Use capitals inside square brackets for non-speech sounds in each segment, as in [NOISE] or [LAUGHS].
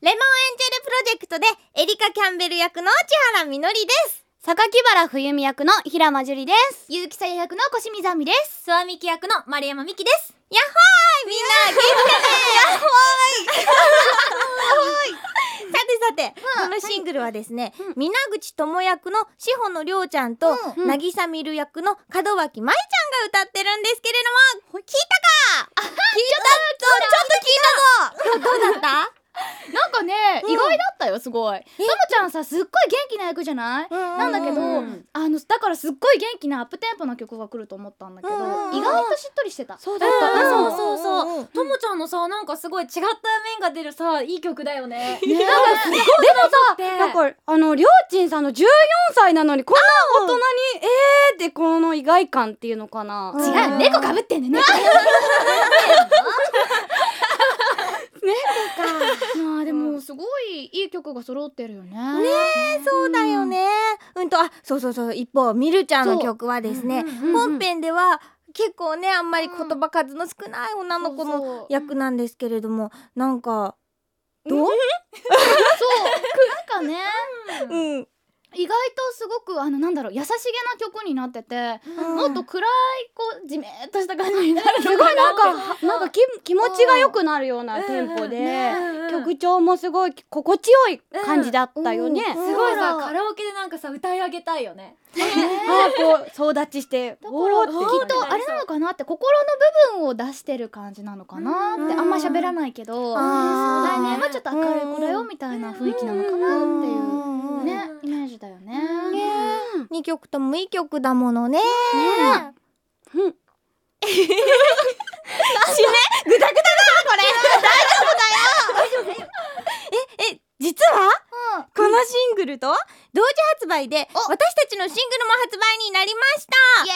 レモンエンジェルプロジェクトでエリカ・キャンベル役の千原みのりです。榊原冬美役の平間樹里です。結城さや役の小清水亜美です。諏訪美希役の丸山美希です。やっほーいみんな元気だねやっほーい。さてさて、このシングルはですね、皆口智役の志保のりょうちゃんと、うん渚みる役の門脇舞ちゃんが歌ってるんですけれども、聞いたか？聞いた？ちょっと聞いたぞ。どうだった？ね、うん。意外だったよすごい。ともちゃんさすっごい元気な役じゃない、なんだけど、うんあのだからすっごい元気なアップテンポな曲が来ると思ったんだけど、うん意外としっとりしてた。そうだった。ん。そうそうそう。うんともちゃんのさなんかすごい違った面が出るさいい曲だよね。[LAUGHS] でもさなんかあのりょうちんさんの14歳なのにこんな大人にえーってこの意外感っていうのかな、うん。違う猫かぶってんね [LAUGHS] 猫まあでもすごいいい曲が揃ってるよね。ねそうだよね。うんとあそうそうそう一方みるちゃんの曲はですね、本編では結構ねあんまり言葉数の少ない女の子の役なんですけれどもなんかどう？そう。なんかね。[LAUGHS] うん。意外とすごくあのなんだろう優しげな曲になってて、もっと暗いこうじめっとした感じになるすごいな。ん [LAUGHS] かなんか気気持ちが良くなるようなテンポで、ね曲調もすごい心地よい感じだったよね、うん。すごいさうん。カラオケでなんかさ歌い上げたいよね。ああこう総立ちしてきっとあれなのかなって心の部分を出してる感じなのかなってうん。あんま喋らないけど来年はちょっと明るい子だよみたいな雰囲気なのかなっていううん。ねイメージだよね。ね。二曲ともいい曲だものね。うん。[LAUGHS] え実はこのシングルと同時発売で私たちのシングルも発売になりました。イエ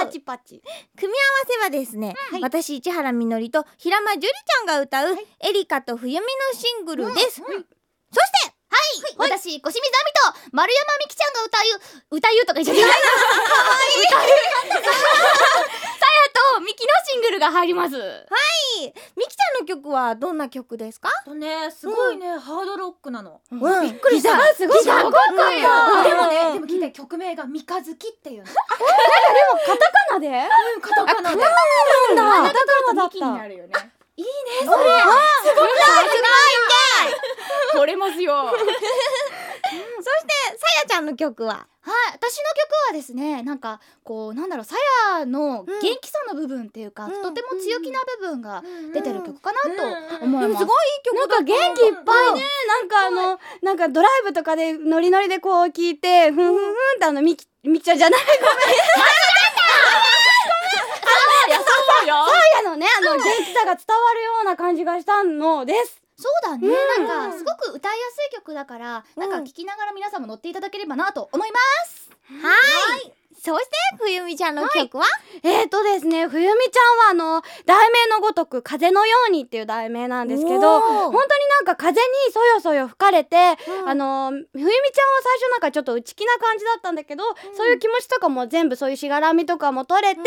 ーイ。パチパチ。組み合わせはですね、私市原みのりと平間樹里ちゃんが歌う、エリカと冬美のシングルです、そして私小清水亜美と丸山美希ちゃんが歌う歌うとか言っちゃった。かわいい。さやと美希のシングルが入ります。みきちゃんの曲はどんな曲ですか？とねすごいねハードロックなの。うん。びっくりした。すごいかっこいいよ。うんでもねうん。でも聞いて曲名が三日月っていう。のカタカナで？うんカタカナで。なんだ。カタカナだっ気になたるよね取れ。ますよ。そしてさやちゃんの曲は？はい、私の曲はですねなんかこうなんだろうさやの元気さの部分っていうか、うん。とても強気な部分が出てる曲かなとうん思います。でもすごいいい曲なんか元気いっぱいねなんかあのなんかドライブとかでノリノリでこう聞いてふんふんふんってあのみきみきちゃんじゃない。そうよ。[LAUGHS] さやのねあの元気さが伝わるような感じがしたのです。そうだね、なんかすごく歌いやすい曲だから、なんか聴きながら皆さんも乗っていただければなと思います。はい。そして冬美ちゃんの曲は、えーとですね冬美ちゃんはあの題名のごとく風のようにっていう題名なんですけど本当になんか風にそよそよ吹かれて、うん。あの冬美ちゃんは最初なんかちょっと内気な感じだったんだけど、そういう気持ちとかも全部そういうしがらみとかも取れて、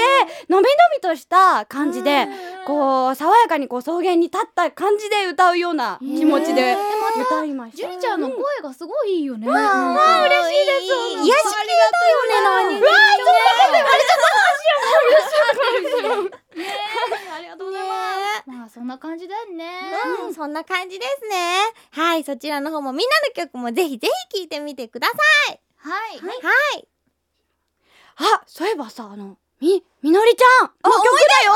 のびのびとした感じで、こう爽やかにこう草原に立った感じで歌うような気持ちで歌いました。ジュリちゃんの声がすごいいいよね。わあ嬉しいです癒し系だよね何うわありがとうございます。まあそんな感じだよね。うん、そんな感じですね。はい、そちらの方もみんなの曲もぜひぜひ聴いてみてください。はい。はい。あ、そういえばさ、あの、み、みのりちゃん！の曲だよ！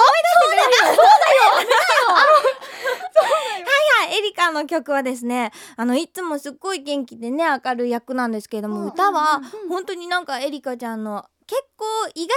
はい、エリカの曲はですね、あの、いつもすっごい元気でね、明るい役なんですけれども、歌は、本当になんかエリカちゃんの、結構意外に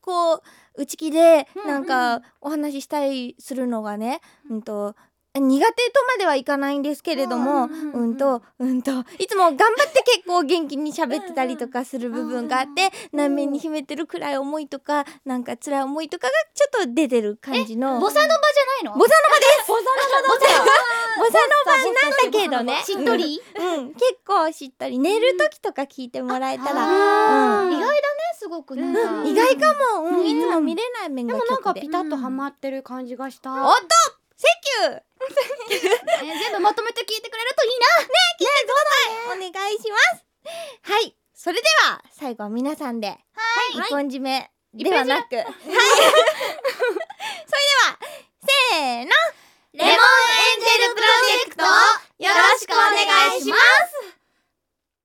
こう、内気で、なんか、お話ししたりするのがね、うんと、苦手とまではいかないんですけれども、うんと、うんと、いつも頑張って結構元気に喋ってたりとかする部分があって、内面に秘めてる暗い思いとか、なんか辛い思いとかがちょっと出てる感じの。ボサノバじゃないの？ボサノバです。ボサノバだ [LAUGHS] ボサノバなんだけどね。しっとり？うん、結構しっとり。寝る時とか聞いてもらえたら、意外だねすごく。意外かも、うん、いつも見れない面でもなんかピタッとハマってる感じがした。おっと！セキュー [LAUGHS] えー、全部まとめて聞いてくれるといいな。ね聞いてください、ね、お願いします。はい。それでは最後は皆さんで。はい。一本締めではなく。はい。それではせーの。レモンエンジェルプロジェクトよろしくお願いします。